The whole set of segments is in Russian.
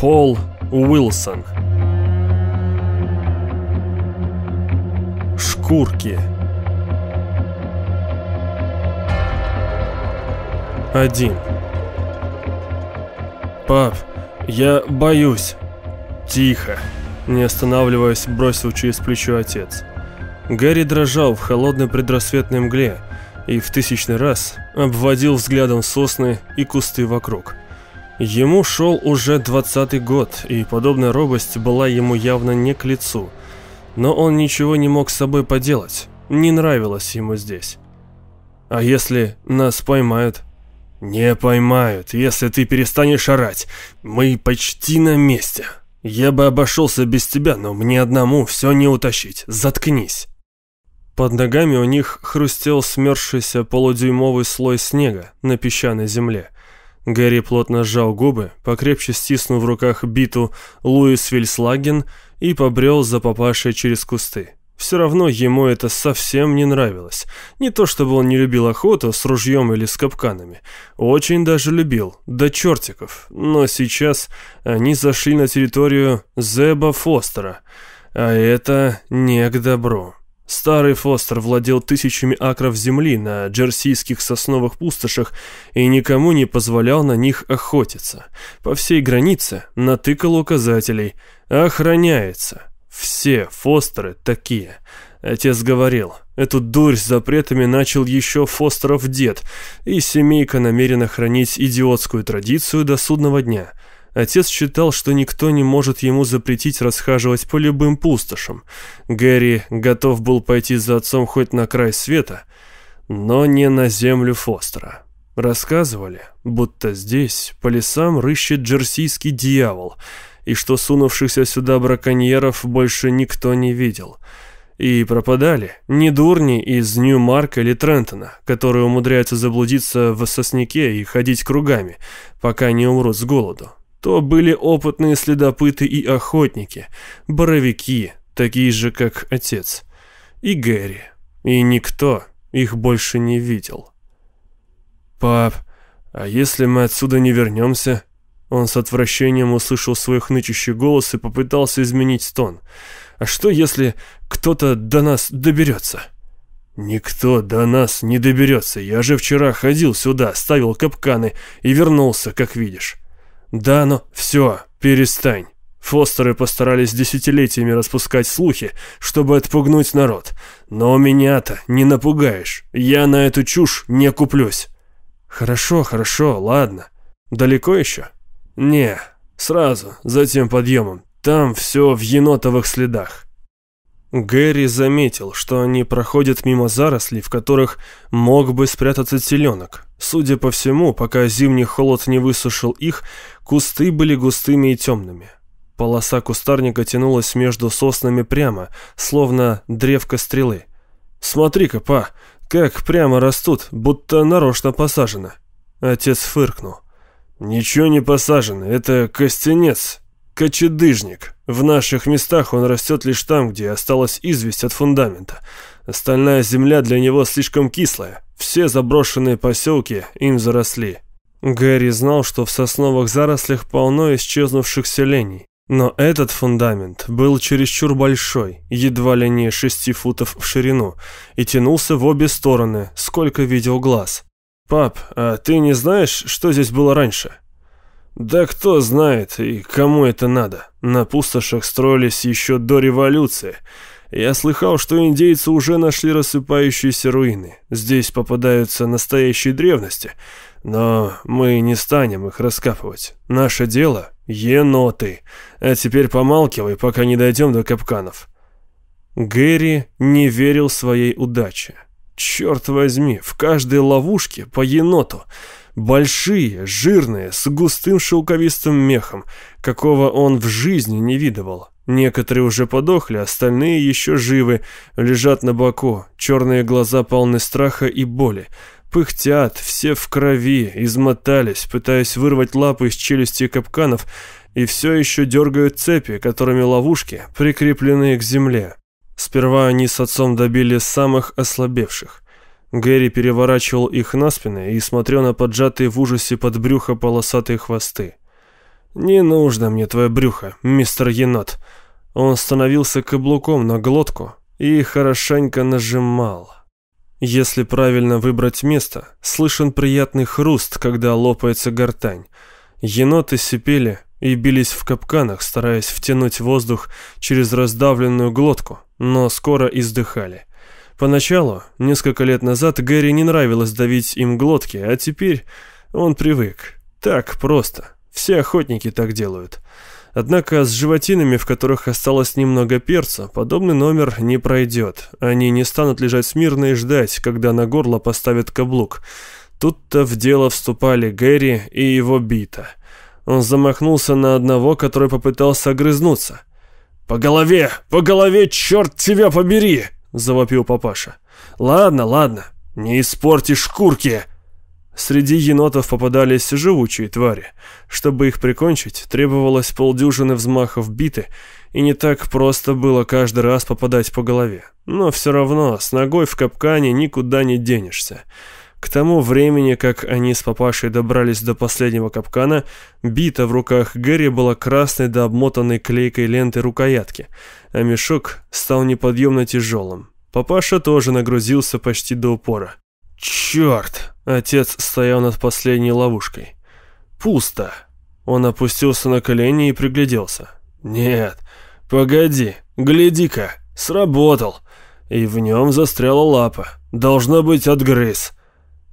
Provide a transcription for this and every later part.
Пол Уилсон Шкурки Один «Пап, я боюсь!» «Тихо!» Не останавливаясь, бросил через плечо отец. Гарри дрожал в холодной предрассветной мгле и в тысячный раз обводил взглядом сосны и кусты вокруг. Ему шел уже двадцатый год, и подобная робость была ему явно не к лицу. Но он ничего не мог с собой поделать, не нравилось ему здесь. «А если нас поймают?» «Не поймают, если ты перестанешь орать. Мы почти на месте. Я бы обошелся без тебя, но мне одному все не утащить. Заткнись». Под ногами у них хрустел смерзшийся полудюймовый слой снега на песчаной земле. Гэри плотно сжал губы, покрепче стиснув в руках биту Луис Вильслаген и побрел за папашей через кусты. Все равно ему это совсем не нравилось. Не то чтобы он не любил охоту с ружьем или с капканами. Очень даже любил, до чертиков. Но сейчас они зашли на территорию Зеба Фостера. А это не к добру. Старый Фостер владел тысячами акров земли на джерсийских сосновых пустошах и никому не позволял на них охотиться. По всей границе натыкал указателей «Охраняется». Все Фостеры такие. Отец говорил, эту дурь с запретами начал еще Фостеров дед, и семейка намерена хранить идиотскую традицию до судного дня. Отец считал, что никто не может ему запретить расхаживать по любым пустошам. Гэри готов был пойти за отцом хоть на край света, но не на землю Фостера. Рассказывали, будто здесь по лесам рыщет джерсийский дьявол — и что сунувшихся сюда браконьеров больше никто не видел. И пропадали не дурни из Нью-Марка или Трентона, которые умудряются заблудиться в сосняке и ходить кругами, пока не умрут с голоду. То были опытные следопыты и охотники, боровики, такие же, как отец. И Гэри. И никто их больше не видел. «Пап, а если мы отсюда не вернемся?» Он с отвращением услышал свой хнычущий голос и попытался изменить тон. «А что, если кто-то до нас доберется?» «Никто до нас не доберется. Я же вчера ходил сюда, ставил капканы и вернулся, как видишь». «Да, но все, перестань». Фостеры постарались десятилетиями распускать слухи, чтобы отпугнуть народ. Но меня-то не напугаешь. Я на эту чушь не куплюсь. Хорошо, хорошо, ладно. Далеко еще? «Не, сразу, за тем подъемом. Там все в енотовых следах». Гэри заметил, что они проходят мимо зарослей, в которых мог бы спрятаться теленок. Судя по всему, пока зимний холод не высушил их, кусты были густыми и темными. Полоса кустарника тянулась между соснами прямо, словно древко стрелы. «Смотри-ка, па, как прямо растут, будто нарочно посажено». Отец фыркнул. «Ничего не посажено, это костенец, кочедыжник. В наших местах он растет лишь там, где осталась известь от фундамента. Остальная земля для него слишком кислая. Все заброшенные поселки им заросли». Гэри знал, что в сосновых зарослях полно исчезнувших селений. Но этот фундамент был чересчур большой, едва ли не шести футов в ширину, и тянулся в обе стороны, сколько видел глаз. «Пап, а ты не знаешь, что здесь было раньше?» «Да кто знает и кому это надо. На пустошах строились еще до революции. Я слыхал, что индейцы уже нашли рассыпающиеся руины. Здесь попадаются настоящие древности, но мы не станем их раскапывать. Наше дело — еноты. А теперь помалкивай, пока не дойдем до капканов». Гэри не верил своей удаче. Черт возьми, в каждой ловушке по еноту. Большие, жирные, с густым шелковистым мехом, какого он в жизни не видывал. Некоторые уже подохли, остальные еще живы, лежат на боку, черные глаза полны страха и боли. Пыхтят, все в крови, измотались, пытаясь вырвать лапы из челюсти капканов, и все еще дергают цепи, которыми ловушки прикреплены к земле. Сперва они с отцом добили самых ослабевших. Гэри переворачивал их на спины и смотрел на поджатые в ужасе под брюхо полосатые хвосты. «Не нужно мне твое брюхо, мистер енот». Он становился каблуком на глотку и хорошенько нажимал. Если правильно выбрать место, слышен приятный хруст, когда лопается гортань. Еноты сипели и бились в капканах, стараясь втянуть воздух через раздавленную глотку, но скоро издыхали. Поначалу, несколько лет назад, Гэри не нравилось давить им глотки, а теперь он привык. Так просто. Все охотники так делают. Однако с животинами, в которых осталось немного перца, подобный номер не пройдет. Они не станут лежать смирно и ждать, когда на горло поставят каблук. Тут-то в дело вступали Гэри и его бита. Он замахнулся на одного, который попытался огрызнуться. «По голове! По голове, черт тебя побери!» — завопил папаша. «Ладно, ладно, не испорти шкурки!» Среди енотов попадались живучие твари. Чтобы их прикончить, требовалось полдюжины взмахов биты, и не так просто было каждый раз попадать по голове. Но все равно, с ногой в капкане никуда не денешься. К тому времени, как они с папашей добрались до последнего капкана, бита в руках Гэри была красной до обмотанной клейкой ленты рукоятки, а мешок стал неподъемно тяжелым. Папаша тоже нагрузился почти до упора. «Черт!» — отец стоял над последней ловушкой. «Пусто!» Он опустился на колени и пригляделся. «Нет, погоди, гляди-ка, сработал!» И в нем застряла лапа. Должно быть, отгрыз.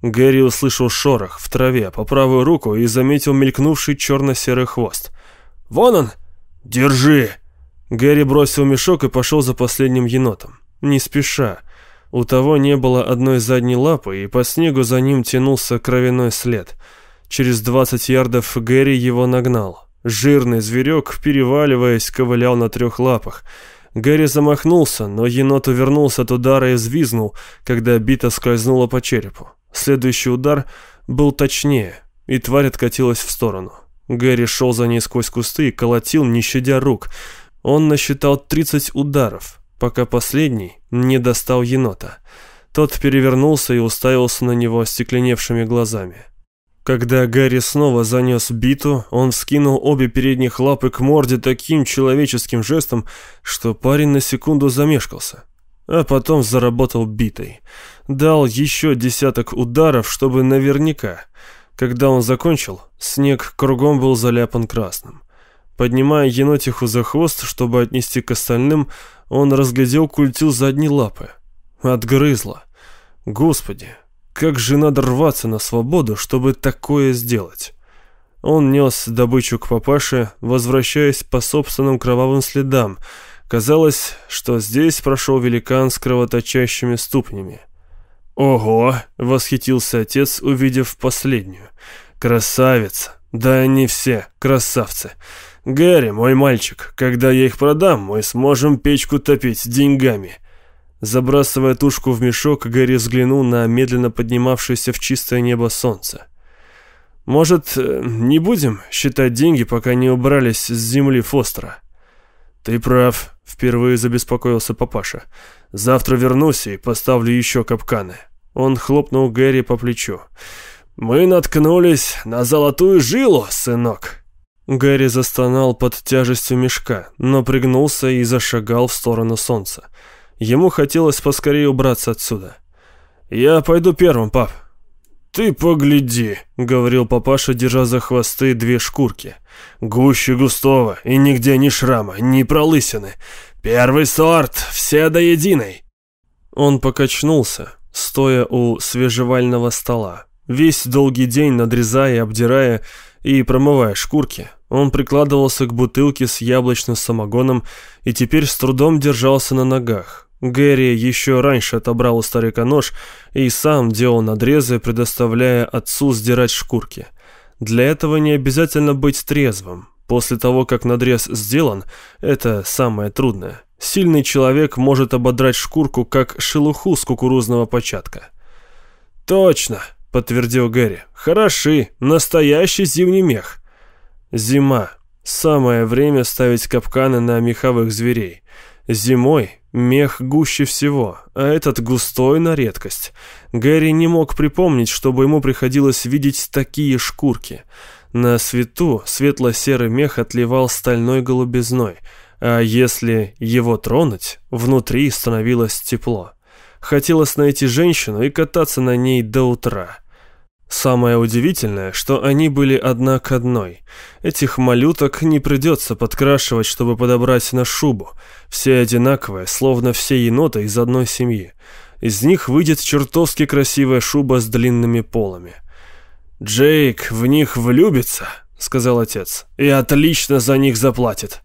Гэри услышал шорох в траве по правую руку и заметил мелькнувший черно-серый хвост. «Вон он! Держи!» Гэри бросил мешок и пошел за последним енотом. Не спеша. У того не было одной задней лапы, и по снегу за ним тянулся кровяной след. Через двадцать ярдов Гэри его нагнал. Жирный зверек, переваливаясь, ковылял на трех лапах. Гэри замахнулся, но енот увернулся от удара и взвизнул, когда бита скользнула по черепу. Следующий удар был точнее, и тварь откатилась в сторону. Гэри шел за ней сквозь кусты и колотил, не щадя рук. Он насчитал 30 ударов, пока последний не достал енота. Тот перевернулся и уставился на него остекленевшими глазами. Когда Гарри снова занес биту, он вскинул обе передних лапы к морде таким человеческим жестом, что парень на секунду замешкался а потом заработал битой. Дал еще десяток ударов, чтобы наверняка. Когда он закончил, снег кругом был заляпан красным. Поднимая енотиху за хвост, чтобы отнести к остальным, он разглядел культил задней лапы. Отгрызла. Господи, как же надо рваться на свободу, чтобы такое сделать? Он нес добычу к папаше, возвращаясь по собственным кровавым следам, Казалось, что здесь прошел великан с кровоточащими ступнями. «Ого!» — восхитился отец, увидев последнюю. «Красавица! Да они все красавцы! Гэри, мой мальчик, когда я их продам, мы сможем печку топить деньгами!» Забрасывая тушку в мешок, Гэри взглянул на медленно поднимавшееся в чистое небо солнце. «Может, э, не будем считать деньги, пока не убрались с земли Фостера?» «Ты прав», — впервые забеспокоился папаша. «Завтра вернусь и поставлю еще капканы». Он хлопнул Гэри по плечу. «Мы наткнулись на золотую жилу, сынок». Гэри застонал под тяжестью мешка, но пригнулся и зашагал в сторону солнца. Ему хотелось поскорее убраться отсюда. «Я пойду первым, пап», «Ты погляди», — говорил папаша, держа за хвосты две шкурки. «Гуще густого, и нигде ни шрама, ни пролысины. Первый сорт, все до единой». Он покачнулся, стоя у свежевального стола. Весь долгий день надрезая, обдирая и промывая шкурки, он прикладывался к бутылке с яблочным самогоном и теперь с трудом держался на ногах. Гэри еще раньше отобрал у старика нож и сам делал надрезы, предоставляя отцу сдирать шкурки. Для этого не обязательно быть трезвым. После того, как надрез сделан, это самое трудное. Сильный человек может ободрать шкурку, как шелуху с кукурузного початка. «Точно», — подтвердил Гэри. «Хороши, настоящий зимний мех». Зима. Самое время ставить капканы на меховых зверей. Зимой мех гуще всего, а этот густой на редкость. Гэри не мог припомнить, чтобы ему приходилось видеть такие шкурки. На свету светло-серый мех отливал стальной голубизной, а если его тронуть, внутри становилось тепло. Хотелось найти женщину и кататься на ней до утра. Самое удивительное, что они были одна к одной. Этих малюток не придется подкрашивать, чтобы подобрать на шубу. Все одинаковые, словно все еноты из одной семьи. Из них выйдет чертовски красивая шуба с длинными полами. «Джейк в них влюбится», — сказал отец, — «и отлично за них заплатит».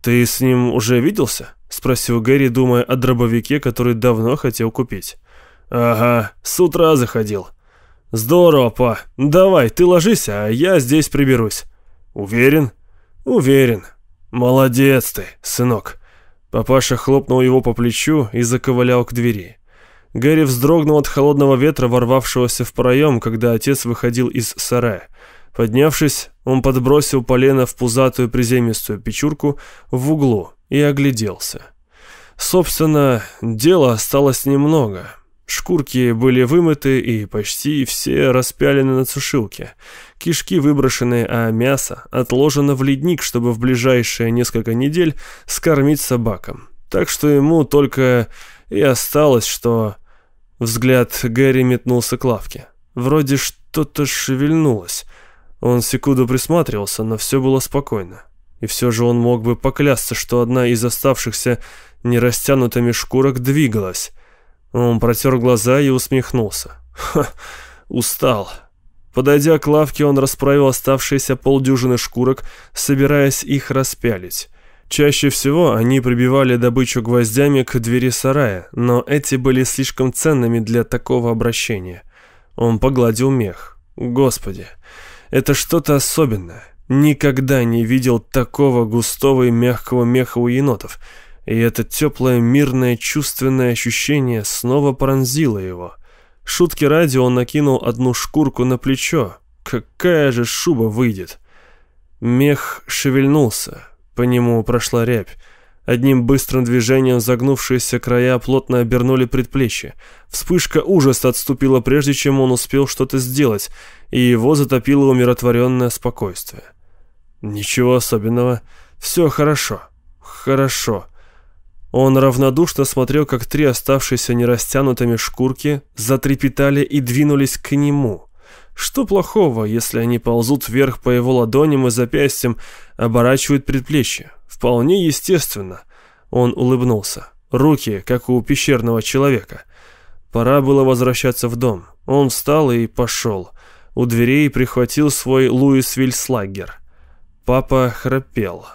«Ты с ним уже виделся?» — спросил Гэри, думая о дробовике, который давно хотел купить. «Ага, с утра заходил». «Здорово, па. Давай, ты ложись, а я здесь приберусь». «Уверен?» «Уверен. Молодец ты, сынок». Папаша хлопнул его по плечу и заковылял к двери. Гэри вздрогнул от холодного ветра, ворвавшегося в проем, когда отец выходил из сарая. Поднявшись, он подбросил полено в пузатую приземистую печурку в углу и огляделся. Собственно, дела осталось немного. Шкурки были вымыты и почти все распялены на сушилке. Кишки выброшены, а мясо отложено в ледник, чтобы в ближайшие несколько недель скормить собакам. Так что ему только и осталось, что... Взгляд Гэри метнулся к лавке. Вроде что-то шевельнулось. Он секунду присматривался, но все было спокойно. И все же он мог бы поклясться, что одна из оставшихся нерастянутыми шкурок двигалась. Он протер глаза и усмехнулся. Ха, устал. Подойдя к лавке, он расправил оставшиеся полдюжины шкурок, собираясь их распялить. Чаще всего они прибивали добычу гвоздями к двери сарая, но эти были слишком ценными для такого обращения. Он погладил мех. Господи, это что-то особенное. Никогда не видел такого густого и мягкого меха у енотов – и это теплое, мирное, чувственное ощущение снова пронзило его. Шутки ради он накинул одну шкурку на плечо. Какая же шуба выйдет? Мех шевельнулся, по нему прошла рябь. Одним быстрым движением загнувшиеся края плотно обернули предплечье. Вспышка ужаса отступила прежде, чем он успел что-то сделать, и его затопило умиротворенное спокойствие. Ничего особенного. Все хорошо. Хорошо. Он равнодушно смотрел, как три оставшиеся нерастянутыми шкурки затрепетали и двинулись к нему. Что плохого, если они ползут вверх по его ладоням и запястьям, оборачивают предплечье? Вполне естественно. Он улыбнулся. Руки, как у пещерного человека. Пора было возвращаться в дом. Он встал и пошел. У дверей прихватил свой Луис Вильслагер. Папа храпел.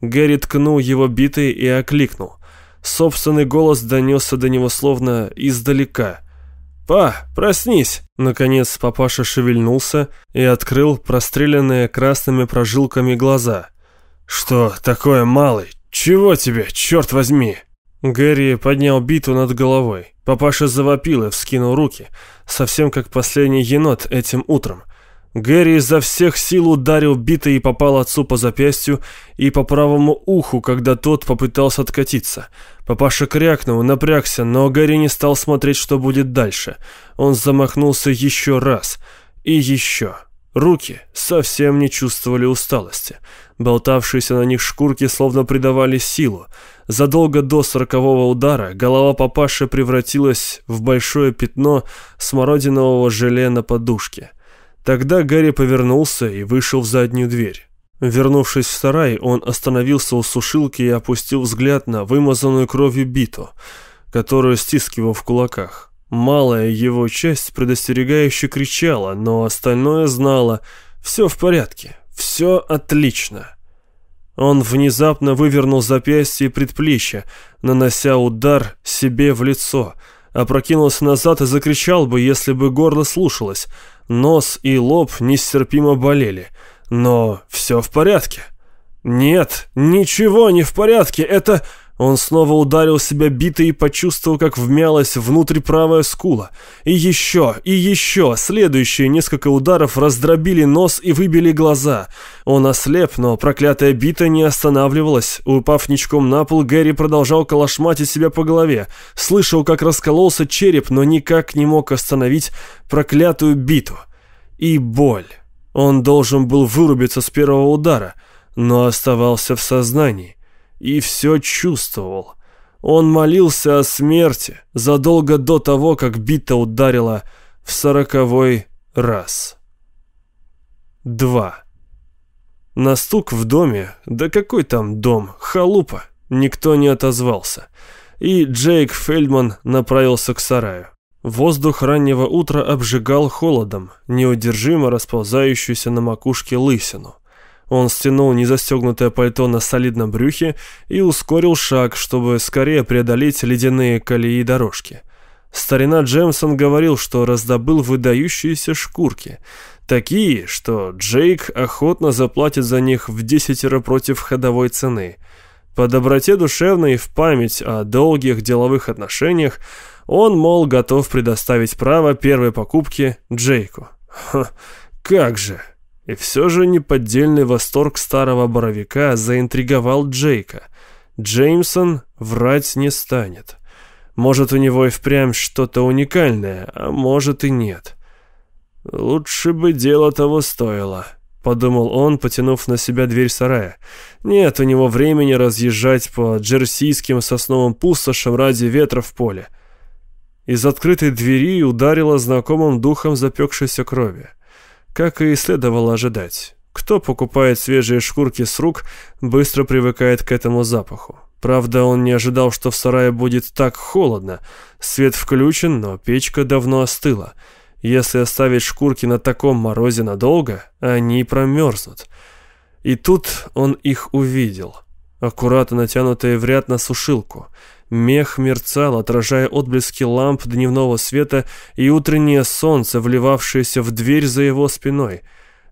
Гэри ткнул его битой и окликнул. Собственный голос донесся до него словно издалека. «Па, проснись!» Наконец папаша шевельнулся и открыл простреленные красными прожилками глаза. «Что такое, малый? Чего тебе, черт возьми?» Гэри поднял биту над головой. Папаша завопил и вскинул руки, совсем как последний енот этим утром. Гэри изо всех сил ударил битой и попал отцу по запястью и по правому уху, когда тот попытался откатиться. Папаша крякнул, напрягся, но Гэри не стал смотреть, что будет дальше. Он замахнулся еще раз. И еще. Руки совсем не чувствовали усталости. Болтавшиеся на них шкурки словно придавали силу. Задолго до сорокового удара голова папаши превратилась в большое пятно смородинового желе на подушке. Тогда Гарри повернулся и вышел в заднюю дверь. Вернувшись в сарай, он остановился у сушилки и опустил взгляд на вымазанную кровью биту, которую стискивал в кулаках. Малая его часть предостерегающе кричала, но остальное знало «все в порядке, все отлично». Он внезапно вывернул запястье и предплечье, нанося удар себе в лицо, опрокинулся назад и закричал бы, если бы горло слушалось – Нос и лоб нестерпимо болели. Но все в порядке. Нет, ничего не в порядке. Это... Он снова ударил себя битой и почувствовал, как вмялась внутрь правая скула. И еще, и еще. Следующие несколько ударов раздробили нос и выбили глаза. Он ослеп, но проклятая бита не останавливалась. Упав ничком на пол, Гэри продолжал колошматить себя по голове. Слышал, как раскололся череп, но никак не мог остановить проклятую биту. И боль. Он должен был вырубиться с первого удара, но оставался в сознании и все чувствовал. Он молился о смерти задолго до того, как бита ударила в сороковой раз. 2. На стук в доме, да какой там дом, халупа, никто не отозвался, и Джейк Фельдман направился к сараю. Воздух раннего утра обжигал холодом, неудержимо расползающуюся на макушке лысину. Он стянул незастегнутое пальто на солидном брюхе и ускорил шаг, чтобы скорее преодолеть ледяные колеи дорожки. Старина Джемсон говорил, что раздобыл выдающиеся шкурки, такие, что Джейк охотно заплатит за них в десятеро против ходовой цены. По доброте душевной и в память о долгих деловых отношениях он, мол, готов предоставить право первой покупки Джейку. Ха, как же! И все же неподдельный восторг старого боровика заинтриговал Джейка. Джеймсон врать не станет. Может, у него и впрямь что-то уникальное, а может и нет. «Лучше бы дело того стоило», — подумал он, потянув на себя дверь сарая. «Нет у него времени разъезжать по джерсийским сосновым пустошам ради ветра в поле». Из открытой двери ударило знакомым духом запекшейся крови. Как и следовало ожидать. Кто покупает свежие шкурки с рук, быстро привыкает к этому запаху. Правда, он не ожидал, что в сарае будет так холодно. Свет включен, но печка давно остыла. Если оставить шкурки на таком морозе надолго, они промерзнут. И тут он их увидел. Аккуратно натянутые в ряд на сушилку – Мех мерцал, отражая отблески ламп дневного света и утреннее солнце, вливавшееся в дверь за его спиной.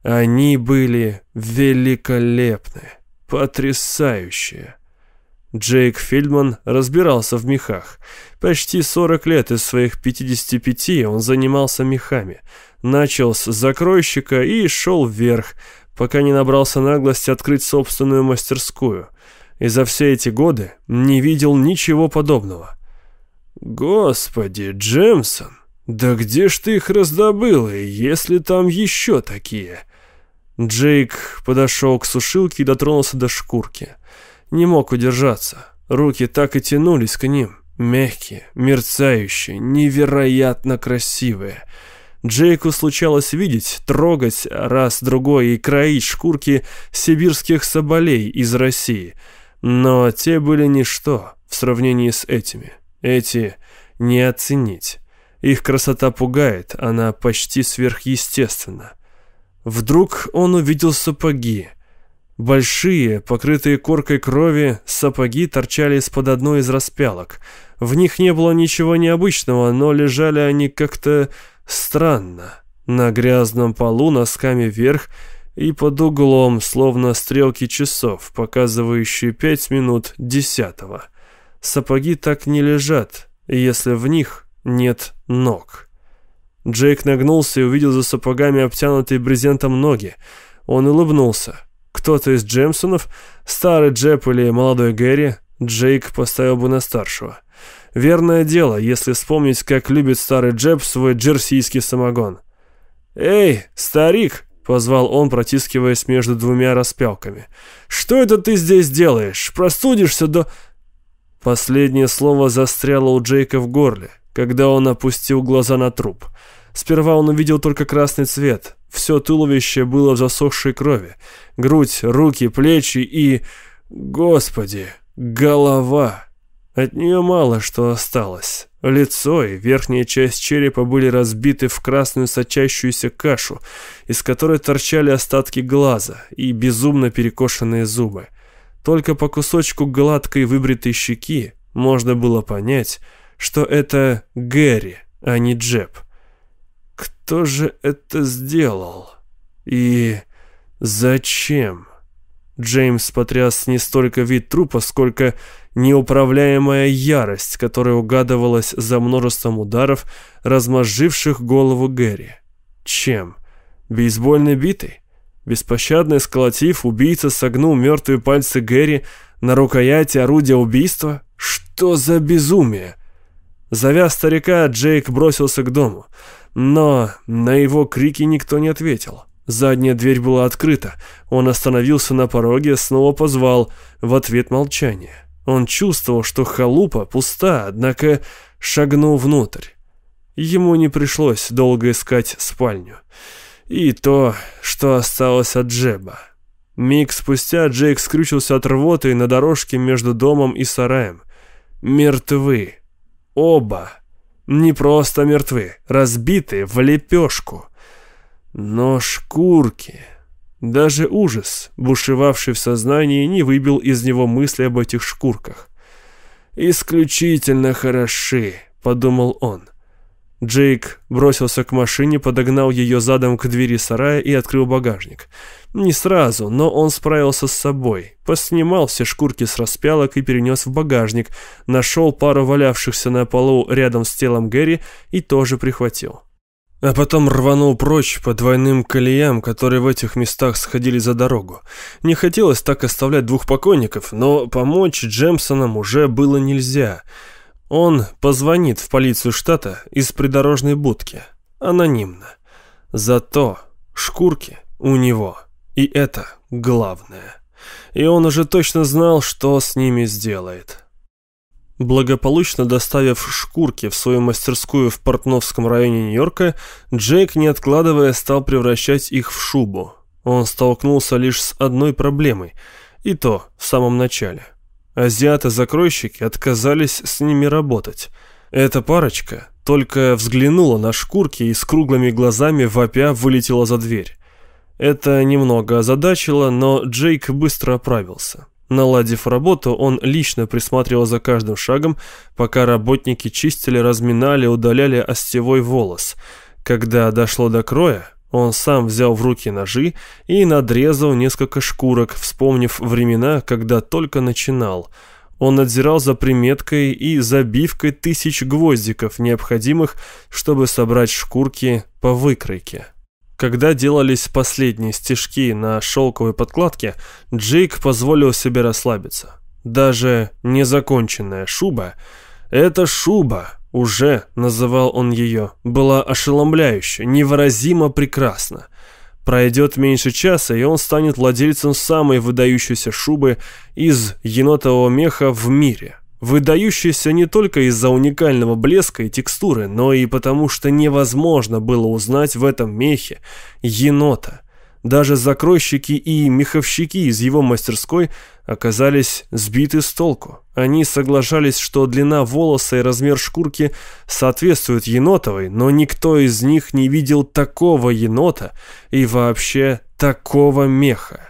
Они были великолепны, потрясающие. Джейк Фельдман разбирался в мехах. Почти 40 лет из своих 55 он занимался мехами. Начал с закройщика и шел вверх, пока не набрался наглости открыть собственную мастерскую – и за все эти годы не видел ничего подобного. «Господи, Джемсон, да где ж ты их раздобыл, и если там еще такие?» Джейк подошел к сушилке и дотронулся до шкурки. Не мог удержаться. Руки так и тянулись к ним. Мягкие, мерцающие, невероятно красивые. Джейку случалось видеть, трогать раз-другой и кроить шкурки сибирских соболей из России – но те были ничто в сравнении с этими. Эти не оценить. Их красота пугает, она почти сверхъестественна. Вдруг он увидел сапоги. Большие, покрытые коркой крови, сапоги торчали из-под одной из распялок. В них не было ничего необычного, но лежали они как-то странно. На грязном полу носками вверх и под углом, словно стрелки часов, показывающие пять минут десятого. Сапоги так не лежат, если в них нет ног. Джейк нагнулся и увидел за сапогами обтянутые брезентом ноги. Он улыбнулся. Кто-то из Джемсонов, старый Джеб или молодой Гэри, Джейк поставил бы на старшего. Верное дело, если вспомнить, как любит старый Джеб свой джерсийский самогон. «Эй, старик!» Позвал он, протискиваясь между двумя распялками. «Что это ты здесь делаешь? Простудишься до...» Последнее слово застряло у Джейка в горле, когда он опустил глаза на труп. Сперва он увидел только красный цвет. Все туловище было в засохшей крови. Грудь, руки, плечи и... Господи, голова. От нее мало что осталось. Лицо и верхняя часть черепа были разбиты в красную сочащуюся кашу, из которой торчали остатки глаза и безумно перекошенные зубы. Только по кусочку гладкой выбритой щеки можно было понять, что это Гэри, а не Джеб. Кто же это сделал? И зачем? Джеймс потряс не столько вид трупа, сколько неуправляемая ярость, которая угадывалась за множеством ударов, размозживших голову Гэри. Чем? Бейсбольной битой? Беспощадно сколотив, убийца согнул мертвые пальцы Гэри на рукояти орудия убийства? Что за безумие? Завяз старика, Джейк бросился к дому, но на его крики никто не ответил. Задняя дверь была открыта. Он остановился на пороге, снова позвал. В ответ молчание. Он чувствовал, что халупа пуста, однако шагнул внутрь. Ему не пришлось долго искать спальню. И то, что осталось от Джеба. Миг спустя Джейк скрючился от рвоты на дорожке между домом и сараем. Мертвы. Оба. Не просто мертвы, разбиты в лепешку. Но шкурки... Даже ужас, бушевавший в сознании, не выбил из него мысли об этих шкурках. «Исключительно хороши», — подумал он. Джейк бросился к машине, подогнал ее задом к двери сарая и открыл багажник. Не сразу, но он справился с собой. Поснимал все шкурки с распялок и перенес в багажник, нашел пару валявшихся на полу рядом с телом Гэри и тоже прихватил. А потом рванул прочь по двойным колеям, которые в этих местах сходили за дорогу. Не хотелось так оставлять двух покойников, но помочь Джемсонам уже было нельзя. Он позвонит в полицию штата из придорожной будки. Анонимно. Зато шкурки у него. И это главное. И он уже точно знал, что с ними сделает. Благополучно доставив шкурки в свою мастерскую в Портновском районе Нью-Йорка, Джейк, не откладывая, стал превращать их в шубу. Он столкнулся лишь с одной проблемой, и то в самом начале. Азиаты-закройщики отказались с ними работать. Эта парочка только взглянула на шкурки и с круглыми глазами вопя вылетела за дверь. Это немного озадачило, но Джейк быстро оправился. Наладив работу, он лично присматривал за каждым шагом, пока работники чистили, разминали, удаляли остевой волос. Когда дошло до кроя, он сам взял в руки ножи и надрезал несколько шкурок, вспомнив времена, когда только начинал. Он надзирал за приметкой и забивкой тысяч гвоздиков, необходимых, чтобы собрать шкурки по выкройке. Когда делались последние стежки на шелковой подкладке, Джейк позволил себе расслабиться. Даже незаконченная шуба — это шуба, уже называл он ее, была ошеломляюще, невыразимо прекрасна. Пройдет меньше часа, и он станет владельцем самой выдающейся шубы из енотового меха в мире выдающийся не только из-за уникального блеска и текстуры, но и потому, что невозможно было узнать в этом мехе енота. Даже закройщики и меховщики из его мастерской оказались сбиты с толку. Они соглашались, что длина волоса и размер шкурки соответствуют енотовой, но никто из них не видел такого енота и вообще такого меха.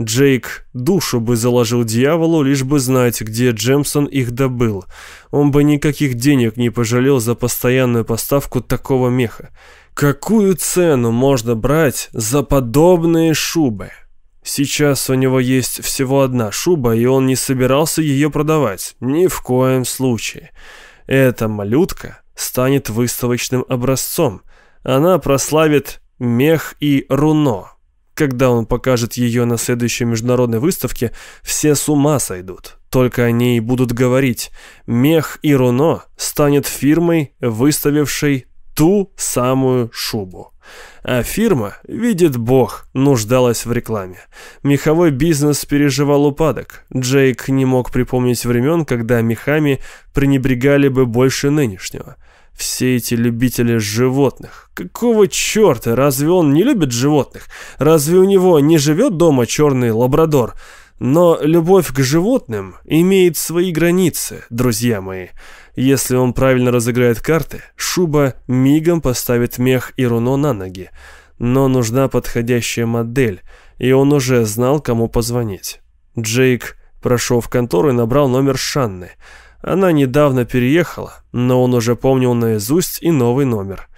Джейк душу бы заложил дьяволу, лишь бы знать, где Джемсон их добыл. Он бы никаких денег не пожалел за постоянную поставку такого меха. Какую цену можно брать за подобные шубы? Сейчас у него есть всего одна шуба, и он не собирался ее продавать. Ни в коем случае. Эта малютка станет выставочным образцом. Она прославит мех и руно. Когда он покажет ее на следующей международной выставке, все с ума сойдут. Только о ней будут говорить. Мех и Руно станет фирмой, выставившей ту самую шубу. А фирма, видит бог, нуждалась в рекламе. Меховой бизнес переживал упадок. Джейк не мог припомнить времен, когда мехами пренебрегали бы больше нынешнего. Все эти любители животных. Какого черта? Разве он не любит животных? Разве у него не живет дома черный лабрадор? Но любовь к животным имеет свои границы, друзья мои. Если он правильно разыграет карты, Шуба мигом поставит мех и руно на ноги. Но нужна подходящая модель, и он уже знал, кому позвонить. Джейк прошел в контору и набрал номер Шанны. Она недавно переехала, но он уже помнил наизусть и новый номер.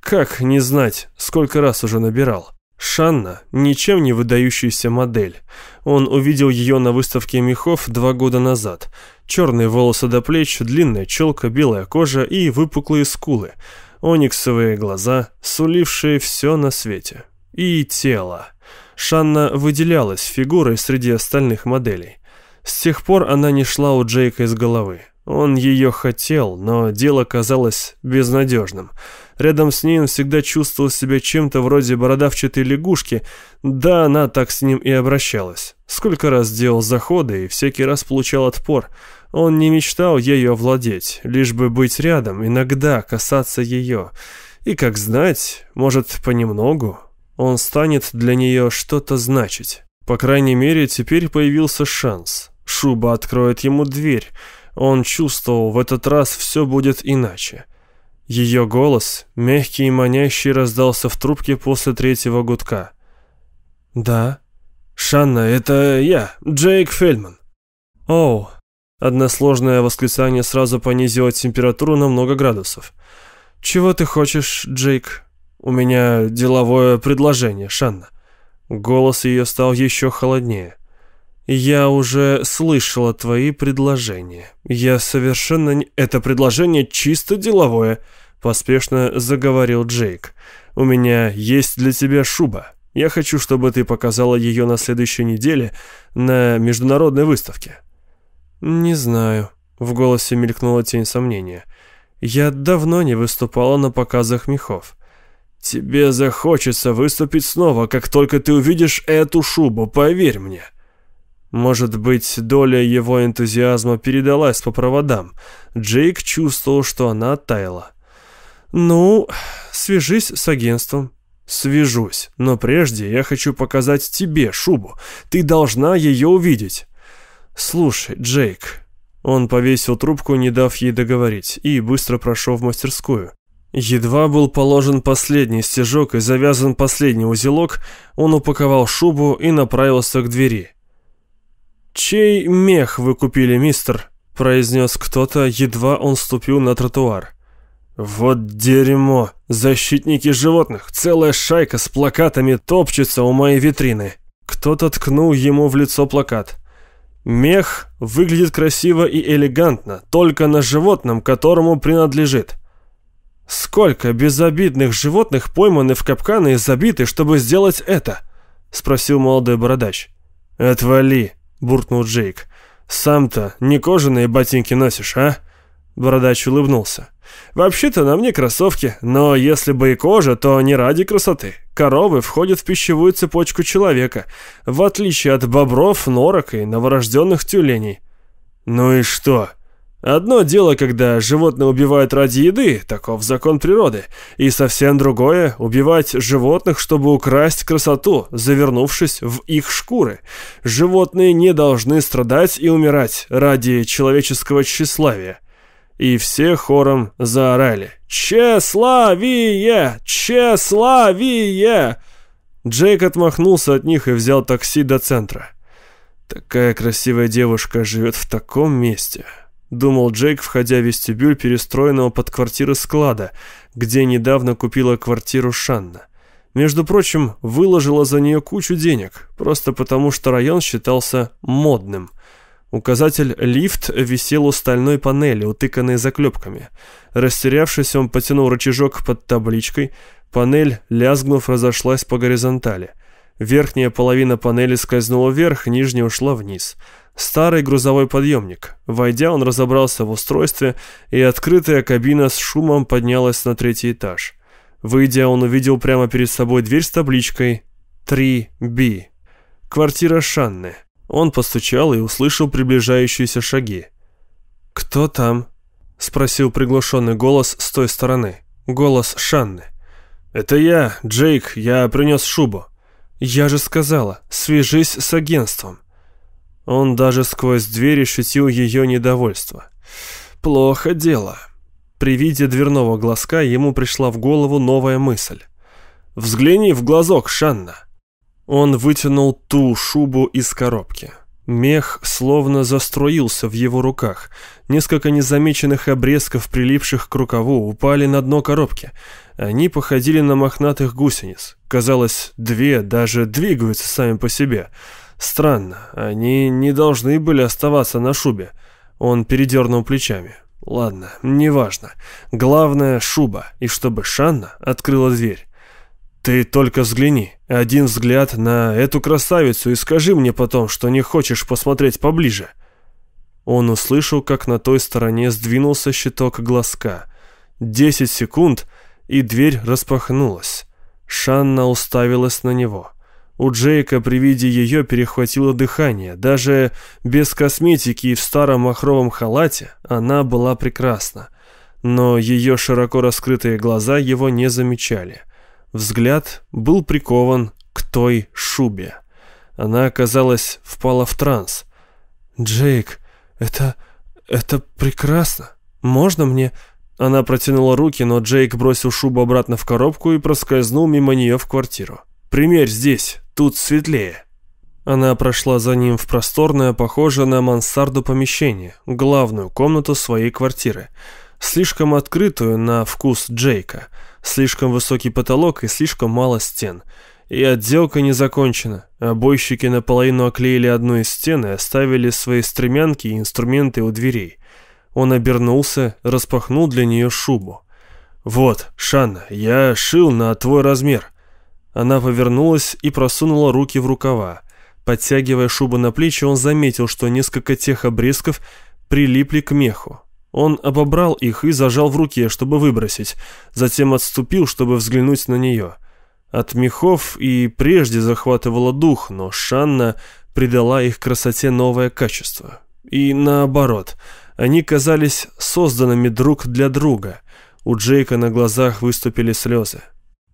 Как не знать, сколько раз уже набирал. Шанна – ничем не выдающаяся модель. Он увидел ее на выставке мехов два года назад. Черные волосы до плеч, длинная челка, белая кожа и выпуклые скулы. Ониксовые глаза, сулившие все на свете. И тело. Шанна выделялась фигурой среди остальных моделей. С тех пор она не шла у Джейка из головы. Он ее хотел, но дело казалось безнадежным. Рядом с ней он всегда чувствовал себя чем-то вроде бородавчатой лягушки, да она так с ним и обращалась. Сколько раз делал заходы и всякий раз получал отпор. Он не мечтал ею овладеть, лишь бы быть рядом, иногда касаться ее. И, как знать, может, понемногу он станет для нее что-то значить. По крайней мере, теперь появился шанс. Шуба откроет ему дверь. Он чувствовал, в этот раз все будет иначе. Ее голос, мягкий и манящий, раздался в трубке после третьего гудка. «Да?» «Шанна, это я, Джейк Фельдман». «Оу». Односложное восклицание сразу понизило температуру на много градусов. «Чего ты хочешь, Джейк?» «У меня деловое предложение, Шанна». Голос ее стал еще холоднее. «Я уже слышала твои предложения. Я совершенно. Это предложение чисто деловое», — поспешно заговорил Джейк. «У меня есть для тебя шуба. Я хочу, чтобы ты показала ее на следующей неделе на международной выставке». «Не знаю», — в голосе мелькнула тень сомнения. «Я давно не выступала на показах мехов». «Тебе захочется выступить снова, как только ты увидишь эту шубу, поверь мне». Может быть, доля его энтузиазма передалась по проводам. Джейк чувствовал, что она оттаяла. «Ну, свяжись с агентством». «Свяжусь, но прежде я хочу показать тебе шубу. Ты должна ее увидеть». «Слушай, Джейк». Он повесил трубку, не дав ей договорить, и быстро прошел в мастерскую. Едва был положен последний стежок и завязан последний узелок, он упаковал шубу и направился к двери. «Чей мех вы купили, мистер?» – произнес кто-то, едва он ступил на тротуар. «Вот дерьмо! Защитники животных! Целая шайка с плакатами топчется у моей витрины!» Кто-то ткнул ему в лицо плакат. «Мех выглядит красиво и элегантно, только на животном, которому принадлежит. «Сколько безобидных животных пойманы в капканы и забиты, чтобы сделать это?» — спросил молодой бородач. «Отвали!» — буркнул Джейк. «Сам-то не кожаные ботинки носишь, а?» Бородач улыбнулся. «Вообще-то на мне кроссовки, но если бы и кожа, то не ради красоты. Коровы входят в пищевую цепочку человека, в отличие от бобров, норок и новорожденных тюленей». «Ну и что?» Одно дело, когда животные убивают ради еды, таков закон природы, и совсем другое — убивать животных, чтобы украсть красоту, завернувшись в их шкуры. Животные не должны страдать и умирать ради человеческого тщеславия. И все хором заорали «Тщеславие! Тщеславие!» Джейк отмахнулся от них и взял такси до центра. Такая красивая девушка живет в таком месте. Думал Джейк, входя в вестибюль перестроенного под квартиры склада, где недавно купила квартиру Шанна. Между прочим, выложила за нее кучу денег, просто потому что район считался модным. Указатель «Лифт» висел у стальной панели, утыканной заклепками. Растерявшись, он потянул рычажок под табличкой, панель, лязгнув, разошлась по горизонтали. Верхняя половина панели скользнула вверх, нижняя ушла вниз – Старый грузовой подъемник. Войдя, он разобрался в устройстве, и открытая кабина с шумом поднялась на третий этаж. Выйдя, он увидел прямо перед собой дверь с табличкой 3B. Квартира Шанны. Он постучал и услышал приближающиеся шаги. «Кто там?» — спросил приглушенный голос с той стороны. Голос Шанны. «Это я, Джейк, я принес шубу». «Я же сказала, свяжись с агентством». Он даже сквозь дверь ощутил ее недовольство. «Плохо дело». При виде дверного глазка ему пришла в голову новая мысль. «Взгляни в глазок, Шанна!» Он вытянул ту шубу из коробки. Мех словно заструился в его руках. Несколько незамеченных обрезков, прилипших к рукаву, упали на дно коробки. Они походили на мохнатых гусениц. Казалось, две даже двигаются сами по себе. Странно, они не должны были оставаться на шубе. Он передернул плечами. Ладно, неважно. Главное — шуба, и чтобы Шанна открыла дверь. Ты только взгляни, один взгляд на эту красавицу и скажи мне потом, что не хочешь посмотреть поближе. Он услышал, как на той стороне сдвинулся щиток глазка. Десять секунд, и дверь распахнулась. Шанна уставилась на него. У Джейка при виде ее перехватило дыхание. Даже без косметики и в старом махровом халате она была прекрасна. Но ее широко раскрытые глаза его не замечали. Взгляд был прикован к той шубе. Она, казалось, впала в транс. «Джейк, это... это прекрасно. Можно мне...» Она протянула руки, но Джейк бросил шубу обратно в коробку и проскользнул мимо нее в квартиру. «Примерь здесь, тут светлее». Она прошла за ним в просторное, похожее на мансарду помещение, главную комнату своей квартиры. Слишком открытую на вкус Джейка, слишком высокий потолок и слишком мало стен. И отделка не закончена. Обойщики наполовину оклеили одну из стен и оставили свои стремянки и инструменты у дверей. Он обернулся, распахнул для нее шубу. «Вот, Шанна, я шил на твой размер». Она повернулась и просунула руки в рукава. Подтягивая шубу на плечи, он заметил, что несколько тех обрезков прилипли к меху. Он обобрал их и зажал в руке, чтобы выбросить, затем отступил, чтобы взглянуть на нее. От мехов и прежде захватывало дух, но Шанна придала их красоте новое качество. И наоборот – они казались созданными друг для друга. У Джейка на глазах выступили слезы.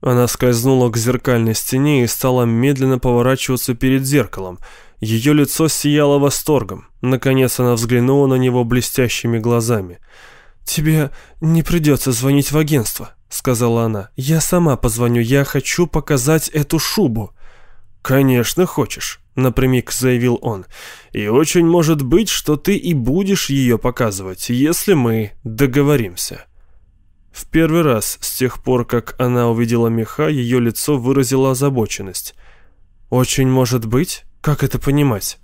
Она скользнула к зеркальной стене и стала медленно поворачиваться перед зеркалом. Ее лицо сияло восторгом. Наконец она взглянула на него блестящими глазами. «Тебе не придется звонить в агентство», — сказала она. «Я сама позвоню, я хочу показать эту шубу». «Конечно хочешь», — напрямик заявил он. «И очень может быть, что ты и будешь ее показывать, если мы договоримся». В первый раз с тех пор, как она увидела меха, ее лицо выразило озабоченность. «Очень может быть? Как это понимать?»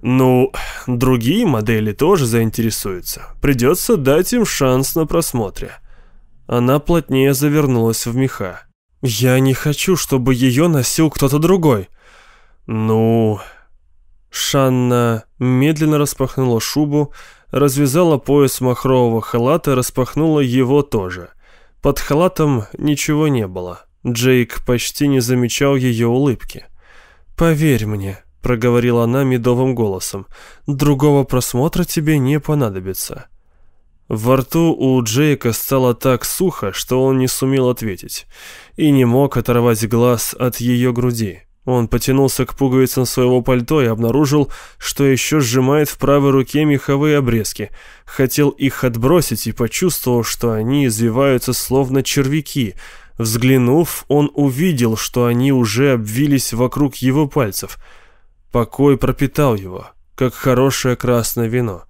«Ну, другие модели тоже заинтересуются. Придется дать им шанс на просмотре». Она плотнее завернулась в меха. «Я не хочу, чтобы ее носил кто-то другой». «Ну...» Шанна медленно распахнула шубу, развязала пояс махрового халата распахнула его тоже. Под халатом ничего не было. Джейк почти не замечал ее улыбки. «Поверь мне», — проговорила она медовым голосом, — «другого просмотра тебе не понадобится». Во рту у Джейка стало так сухо, что он не сумел ответить, и не мог оторвать глаз от ее груди. Он потянулся к пуговицам своего пальто и обнаружил, что еще сжимает в правой руке меховые обрезки. Хотел их отбросить и почувствовал, что они извиваются словно червяки. Взглянув, он увидел, что они уже обвились вокруг его пальцев. Покой пропитал его, как хорошее красное вино.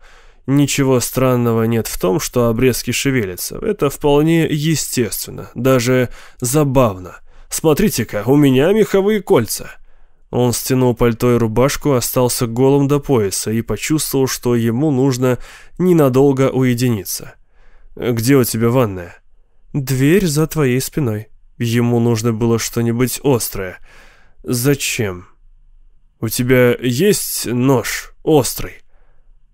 Ничего странного нет в том, что обрезки шевелятся. Это вполне естественно, даже забавно. Смотрите-ка, у меня меховые кольца». Он стянул пальто и рубашку, остался голым до пояса и почувствовал, что ему нужно ненадолго уединиться. «Где у тебя ванная?» «Дверь за твоей спиной». Ему нужно было что-нибудь острое. «Зачем?» «У тебя есть нож острый?»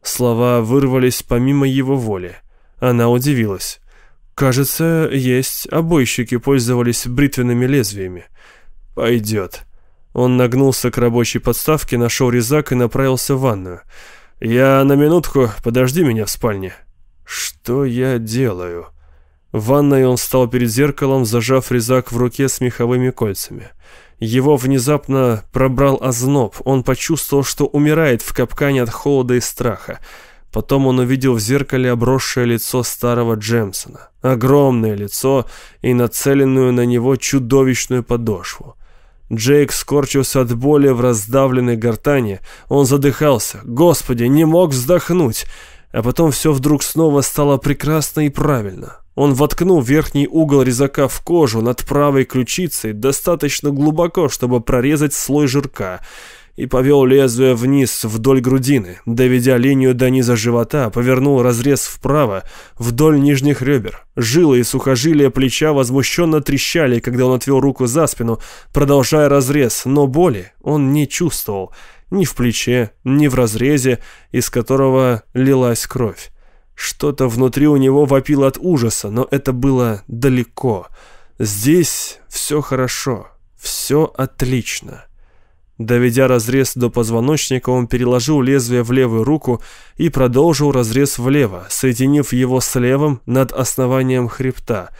Слова вырвались помимо его воли. Она удивилась. Кажется, есть. Обойщики пользовались бритвенными лезвиями. Пойдет. Он нагнулся к рабочей подставке, нашел резак и направился в ванную. «Я на минутку, подожди меня в спальне». «Что я делаю?» В ванной он встал перед зеркалом, зажав резак в руке с меховыми кольцами. Его внезапно пробрал озноб, он почувствовал, что умирает в капкане от холода и страха. Потом он увидел в зеркале обросшее лицо старого Джемсона. Огромное лицо и нацеленную на него чудовищную подошву. Джейк скорчился от боли в раздавленной гортани. Он задыхался. Господи, не мог вздохнуть. А потом все вдруг снова стало прекрасно и правильно. Он воткнул верхний угол резака в кожу над правой ключицей достаточно глубоко, чтобы прорезать слой жирка и повел лезвие вниз вдоль грудины, доведя линию до низа живота, повернул разрез вправо, вдоль нижних ребер. Жилы и сухожилия плеча возмущенно трещали, когда он отвел руку за спину, продолжая разрез, но боли он не чувствовал. ни в плече, ни в разрезе, из которого лилась кровь. Что-то внутри у него вопило от ужаса, но это было далеко. Здесь все хорошо, все отлично. Доведя разрез до позвоночника, он переложил лезвие в левую руку и продолжил разрез влево, соединив его с левым над основанием хребта.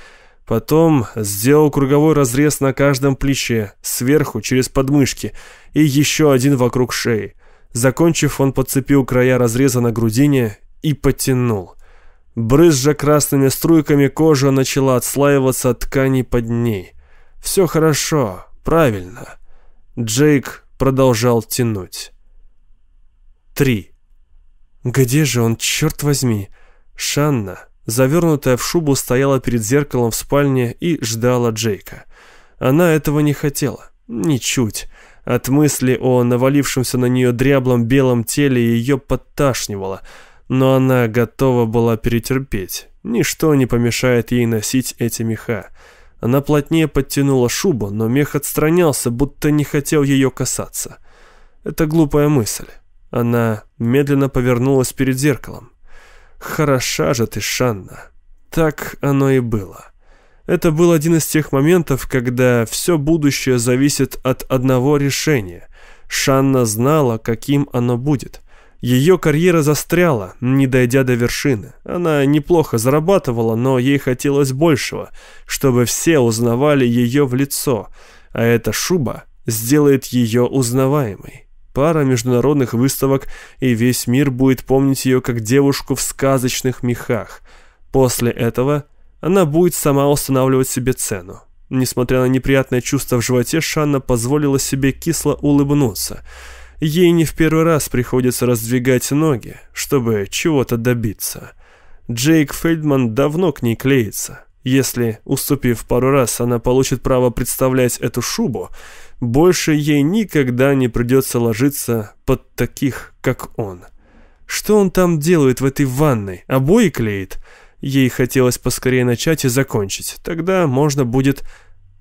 Потом сделал круговой разрез на каждом плече, сверху, через подмышки, и еще один вокруг шеи. Закончив, он подцепил края разреза на грудине и потянул. Брызжа красными струйками, кожа начала отслаиваться от ткани под ней. «Все хорошо, правильно». Джейк продолжал тянуть. Три. Где же он, черт возьми? Шанна, завернутая в шубу, стояла перед зеркалом в спальне и ждала Джейка. Она этого не хотела. Ничуть. От мысли о навалившемся на нее дряблом белом теле ее подташнивало, но она готова была перетерпеть. Ничто не помешает ей носить эти меха. Она плотнее подтянула шубу, но мех отстранялся, будто не хотел ее касаться. Это глупая мысль. Она медленно повернулась перед зеркалом. «Хороша же ты, Шанна!» Так оно и было. Это был один из тех моментов, когда все будущее зависит от одного решения. Шанна знала, каким оно будет. Ее карьера застряла, не дойдя до вершины. Она неплохо зарабатывала, но ей хотелось большего, чтобы все узнавали ее в лицо, а эта шуба сделает ее узнаваемой. Пара международных выставок, и весь мир будет помнить ее как девушку в сказочных мехах. После этого она будет сама устанавливать себе цену. Несмотря на неприятное чувство в животе, Шанна позволила себе кисло улыбнуться – Ей не в первый раз приходится раздвигать ноги, чтобы чего-то добиться. Джейк Фельдман давно к ней клеится. Если, уступив пару раз, она получит право представлять эту шубу, больше ей никогда не придется ложиться под таких, как он. Что он там делает в этой ванной? Обои клеит? Ей хотелось поскорее начать и закончить. Тогда можно будет...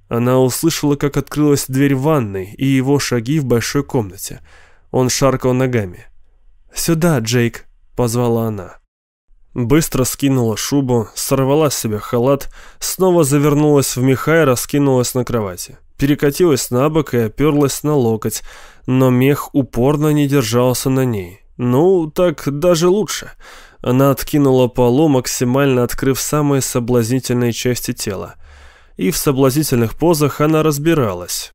Она услышала, как открылась дверь ванной и его шаги в большой комнате. Он шаркал ногами. «Сюда, Джейк!» — позвала она. Быстро скинула шубу, сорвала с себя халат, снова завернулась в меха и раскинулась на кровати. Перекатилась на бок и оперлась на локоть, но мех упорно не держался на ней. Ну, так даже лучше. Она откинула полу, максимально открыв самые соблазнительные части тела. И в соблазнительных позах она разбиралась.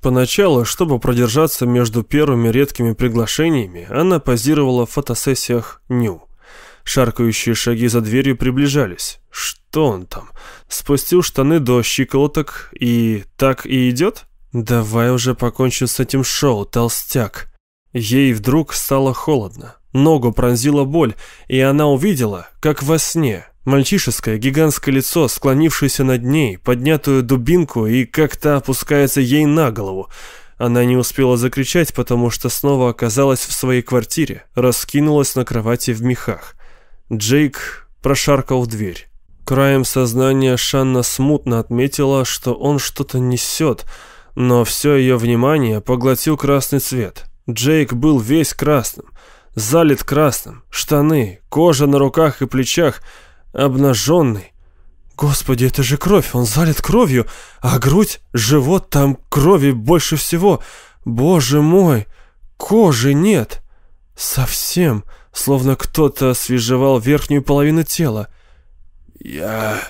Поначалу, чтобы продержаться между первыми редкими приглашениями, она позировала в фотосессиях «Ню». Шаркающие шаги за дверью приближались. Что он там? Спустил штаны до щиколоток и так и идет? Давай уже покончим с этим шоу, толстяк. Ей вдруг стало холодно. Ногу пронзила боль, и она увидела, как во сне, Мальчишеское гигантское лицо, склонившееся над ней, поднятую дубинку и как-то опускается ей на голову. Она не успела закричать, потому что снова оказалась в своей квартире, раскинулась на кровати в мехах. Джейк прошаркал в дверь. Краем сознания Шанна смутно отметила, что он что-то несет, но все ее внимание поглотил красный цвет. Джейк был весь красным, залит красным, штаны, кожа на руках и плечах — обнаженный. Господи, это же кровь, он залит кровью, а грудь, живот, там крови больше всего. Боже мой, кожи нет. Совсем, словно кто-то освежевал верхнюю половину тела. Я...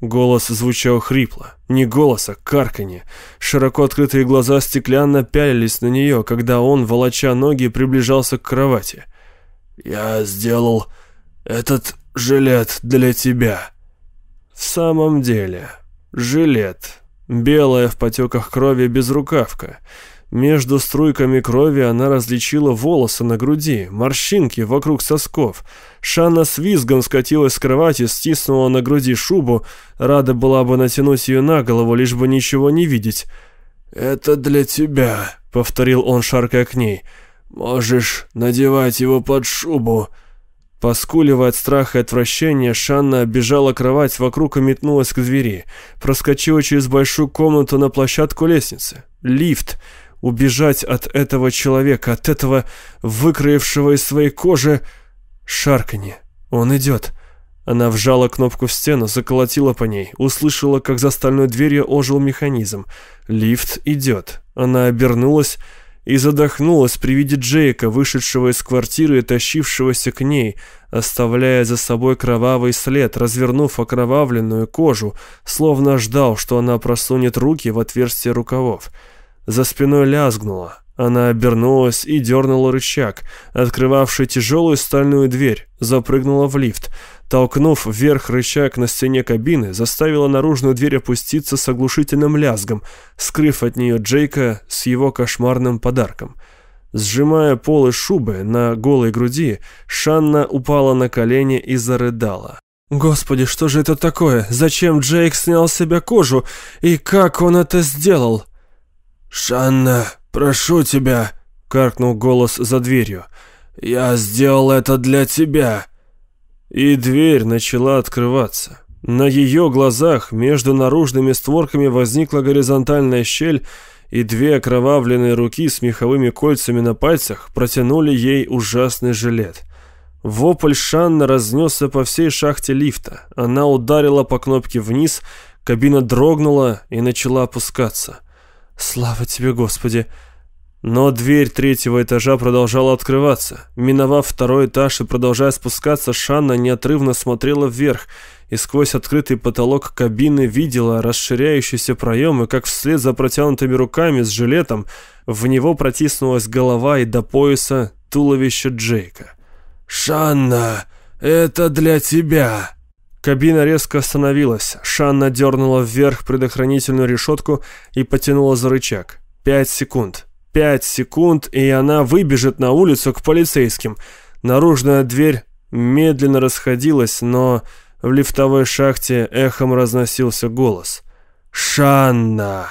Голос звучал хрипло. Не голос, а карканье. Широко открытые глаза стеклянно пялились на нее, когда он, волоча ноги, приближался к кровати. «Я сделал этот жилет для тебя». «В самом деле, жилет. Белая в потеках крови безрукавка. Между струйками крови она различила волосы на груди, морщинки вокруг сосков. Шанна с визгом скатилась с кровати, стиснула на груди шубу, рада была бы натянуть ее на голову, лишь бы ничего не видеть. «Это для тебя», — повторил он, шаркая к ней. «Можешь надевать его под шубу». Поскуливая от страха и отвращения, Шанна оббежала кровать вокруг и метнулась к двери. Проскочила через большую комнату на площадку лестницы. Лифт. убежать от этого человека, от этого выкроившего из своей кожи шарканье. Он идет. Она вжала кнопку в стену, заколотила по ней, услышала, как за стальной дверью ожил механизм. Лифт идет. Она обернулась и задохнулась при виде Джейка, вышедшего из квартиры и тащившегося к ней, оставляя за собой кровавый след, развернув окровавленную кожу, словно ждал, что она просунет руки в отверстие рукавов. За спиной лязгнуло. Она обернулась и дернула рычаг, открывавший тяжелую стальную дверь, запрыгнула в лифт. Толкнув вверх рычаг на стене кабины, заставила наружную дверь опуститься с оглушительным лязгом, скрыв от нее Джейка с его кошмарным подарком. Сжимая полы шубы на голой груди, Шанна упала на колени и зарыдала. «Господи, что же это такое? Зачем Джейк снял с себя кожу? И как он это сделал?» «Шанна, прошу тебя», — каркнул голос за дверью. «Я сделал это для тебя». И дверь начала открываться. На ее глазах между наружными створками возникла горизонтальная щель, и две окровавленные руки с меховыми кольцами на пальцах протянули ей ужасный жилет. Вопль Шанна разнесся по всей шахте лифта. Она ударила по кнопке вниз, кабина дрогнула и начала опускаться. «Слава тебе, Господи!» Но дверь третьего этажа продолжала открываться. Миновав второй этаж и продолжая спускаться, Шанна неотрывно смотрела вверх и сквозь открытый потолок кабины видела расширяющийся проем и как вслед за протянутыми руками с жилетом в него протиснулась голова и до пояса туловище Джейка. «Шанна, это для тебя!» Кабина резко остановилась. Шанна дернула вверх предохранительную решетку и потянула за рычаг. Пять секунд. Пять секунд, и она выбежит на улицу к полицейским. Наружная дверь медленно расходилась, но в лифтовой шахте эхом разносился голос. «Шанна!»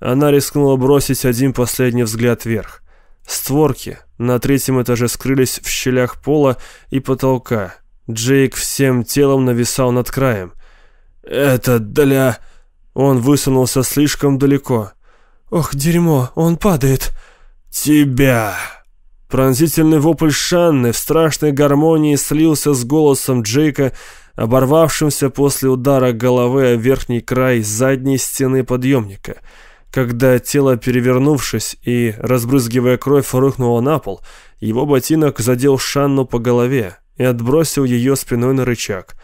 Она рискнула бросить один последний взгляд вверх. Створки на третьем этаже скрылись в щелях пола и потолка. Джейк всем телом нависал над краем. «Это для...» Он высунулся слишком далеко. «Ох, дерьмо, он падает!» «Тебя!» Пронзительный вопль Шанны в страшной гармонии слился с голосом Джейка, оборвавшимся после удара головы о верхний край задней стены подъемника. Когда тело, перевернувшись и разбрызгивая кровь, рухнуло на пол, его ботинок задел Шанну по голове и отбросил ее спиной на рычаг.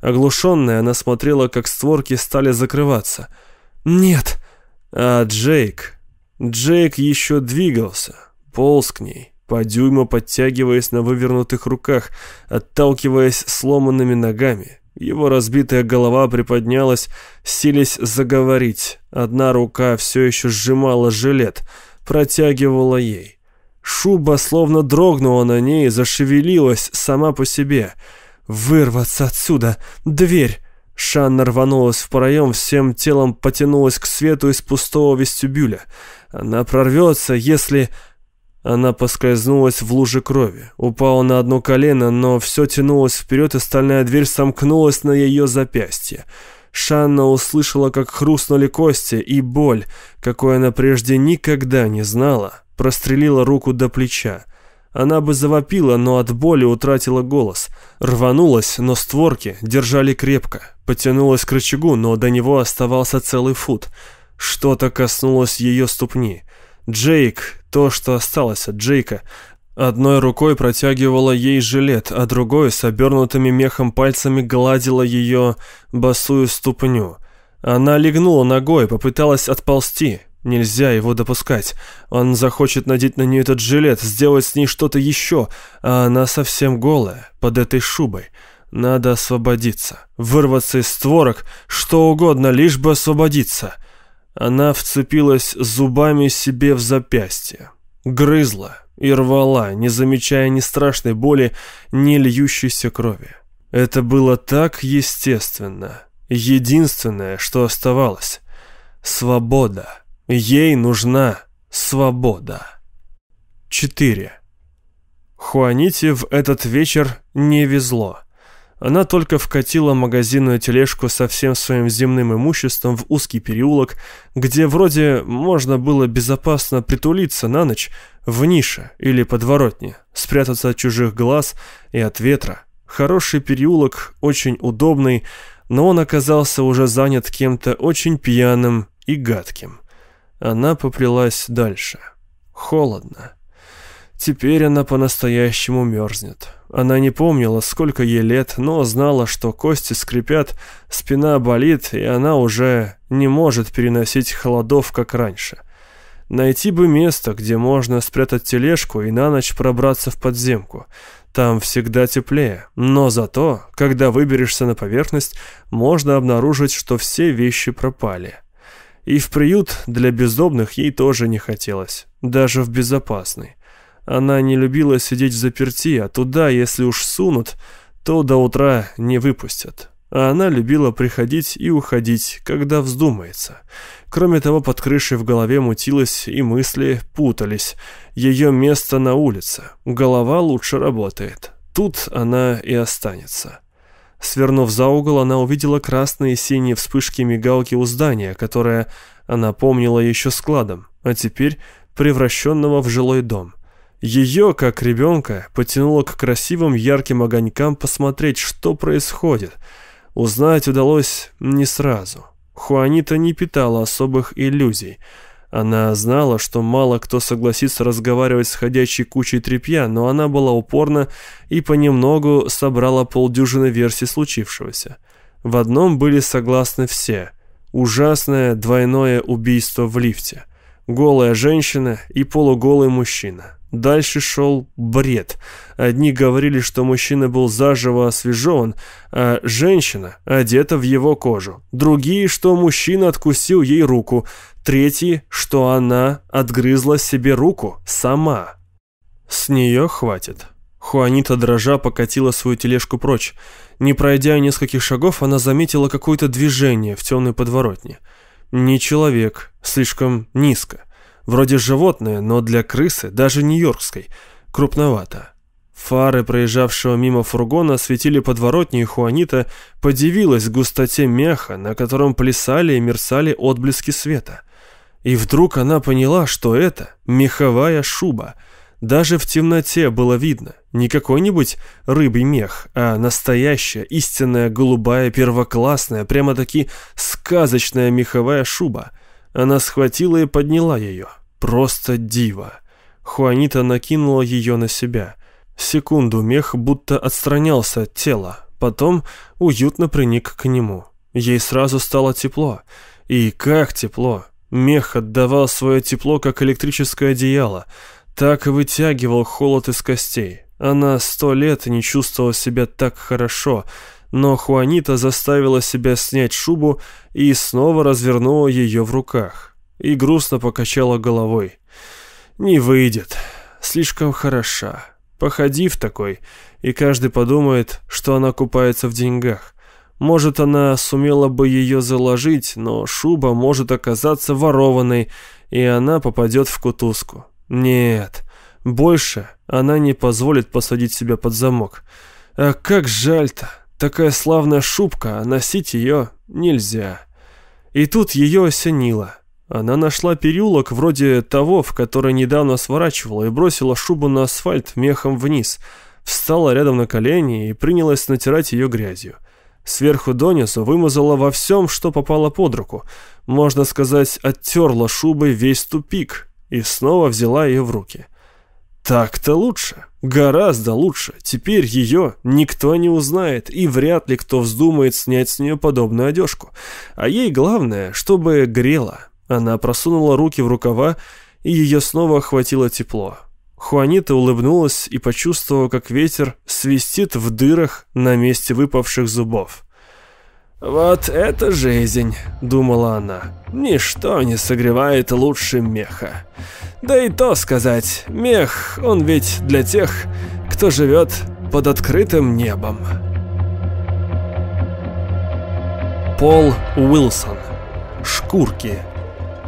Оглушенная, она смотрела, как створки стали закрываться. «Нет!» А Джейк... Джейк еще двигался, полз к ней, по дюйму подтягиваясь на вывернутых руках, отталкиваясь сломанными ногами. Его разбитая голова приподнялась, силясь заговорить. Одна рука все еще сжимала жилет, протягивала ей. Шуба словно дрогнула на ней, зашевелилась сама по себе. «Вырваться отсюда! Дверь! Шанна рванулась в проем, всем телом потянулась к свету из пустого вестибюля. Она прорвется, если... Она поскользнулась в луже крови, упала на одно колено, но все тянулось вперед, и стальная дверь сомкнулась на ее запястье. Шанна услышала, как хрустнули кости, и боль, какой она прежде никогда не знала, прострелила руку до плеча. Она бы завопила, но от боли утратила голос. Рванулась, но створки держали крепко. Потянулась к рычагу, но до него оставался целый фут. Что-то коснулось ее ступни. Джейк, то, что осталось от Джейка, одной рукой протягивала ей жилет, а другой с обернутыми мехом пальцами гладила ее босую ступню. Она легнула ногой, попыталась отползти, Нельзя его допускать. Он захочет надеть на нее этот жилет, сделать с ней что-то еще, а она совсем голая, под этой шубой. Надо освободиться, вырваться из створок, что угодно, лишь бы освободиться. Она вцепилась зубами себе в запястье, грызла и рвала, не замечая ни страшной боли, ни льющейся крови. Это было так естественно. Единственное, что оставалось — свобода. Ей нужна свобода. 4. Хуаните в этот вечер не везло. Она только вкатила магазинную тележку со всем своим земным имуществом в узкий переулок, где вроде можно было безопасно притулиться на ночь в нише или подворотне, спрятаться от чужих глаз и от ветра. Хороший переулок, очень удобный, но он оказался уже занят кем-то очень пьяным и гадким. Она поплелась дальше. Холодно. Теперь она по-настоящему мерзнет. Она не помнила, сколько ей лет, но знала, что кости скрипят, спина болит, и она уже не может переносить холодов, как раньше. Найти бы место, где можно спрятать тележку и на ночь пробраться в подземку. Там всегда теплее, но зато, когда выберешься на поверхность, можно обнаружить, что все вещи пропали. И в приют для бездомных ей тоже не хотелось, даже в безопасный. Она не любила сидеть в заперти, а туда, если уж сунут, то до утра не выпустят. А она любила приходить и уходить, когда вздумается. Кроме того, под крышей в голове мутилось, и мысли путались. Ее место на улице. Голова лучше работает. Тут она и останется. Свернув за угол, она увидела красные и синие вспышки мигалки у здания, которое она помнила еще складом, а теперь превращенного в жилой дом. Ее, как ребенка, потянуло к красивым ярким огонькам посмотреть, что происходит. Узнать удалось не сразу. Хуанита не питала особых иллюзий. Она знала, что мало кто согласится разговаривать с ходячей кучей тряпья, но она была упорна и понемногу собрала полдюжины версий случившегося. В одном были согласны все. Ужасное двойное убийство в лифте. Голая женщина и полуголый мужчина. Дальше шел бред. Одни говорили, что мужчина был заживо освежен, а женщина одета в его кожу. Другие, что мужчина откусил ей руку. Третьи, что она отгрызла себе руку сама. С нее хватит. Хуанита дрожа покатила свою тележку прочь. Не пройдя нескольких шагов, она заметила какое-то движение в темной подворотне. Не человек, слишком низко. Вроде животное, но для крысы, даже нью-йоркской, крупновато. Фары проезжавшего мимо фургона осветили подворотни, и Хуанита подивилась густоте меха, на котором плясали и мерцали отблески света. И вдруг она поняла, что это меховая шуба. Даже в темноте было видно, не какой-нибудь рыбий мех, а настоящая, истинная, голубая, первоклассная, прямо-таки сказочная меховая шуба — она схватила и подняла ее. Просто диво. Хуанита накинула ее на себя. Секунду мех будто отстранялся от тела, потом уютно приник к нему. Ей сразу стало тепло. И как тепло! Мех отдавал свое тепло, как электрическое одеяло, так и вытягивал холод из костей. Она сто лет не чувствовала себя так хорошо, но Хуанита заставила себя снять шубу и снова развернула ее в руках. И грустно покачала головой. «Не выйдет. Слишком хороша. Походи в такой, и каждый подумает, что она купается в деньгах. Может, она сумела бы ее заложить, но шуба может оказаться ворованной, и она попадет в кутузку. Нет, больше она не позволит посадить себя под замок. А как жаль-то!» Такая славная шубка, а носить ее нельзя. И тут ее осенило. Она нашла переулок вроде того, в который недавно сворачивала, и бросила шубу на асфальт мехом вниз. Встала рядом на колени и принялась натирать ее грязью. Сверху донизу вымазала во всем, что попало под руку. Можно сказать, оттерла шубой весь тупик и снова взяла ее в руки. Так-то лучше. Гораздо лучше. Теперь ее никто не узнает, и вряд ли кто вздумает снять с нее подобную одежку. А ей главное, чтобы грело. Она просунула руки в рукава, и ее снова охватило тепло. Хуанита улыбнулась и почувствовала, как ветер свистит в дырах на месте выпавших зубов. «Вот это жизнь», — думала она. «Ничто не согревает лучше меха. Да и то сказать, мех, он ведь для тех, кто живет под открытым небом». Пол Уилсон. Шкурки.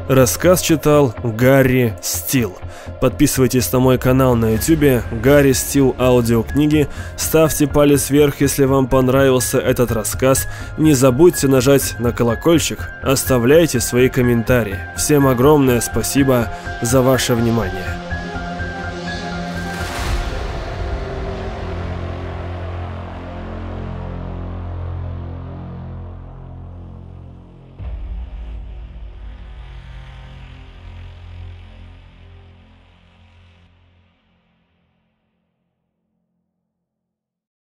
Рассказ читал Гарри Стил. Подписывайтесь на мой канал на YouTube Гарри Стил аудиокниги. Ставьте палец вверх, если вам понравился этот рассказ. Не забудьте нажать на колокольчик. Оставляйте свои комментарии. Всем огромное спасибо за ваше внимание.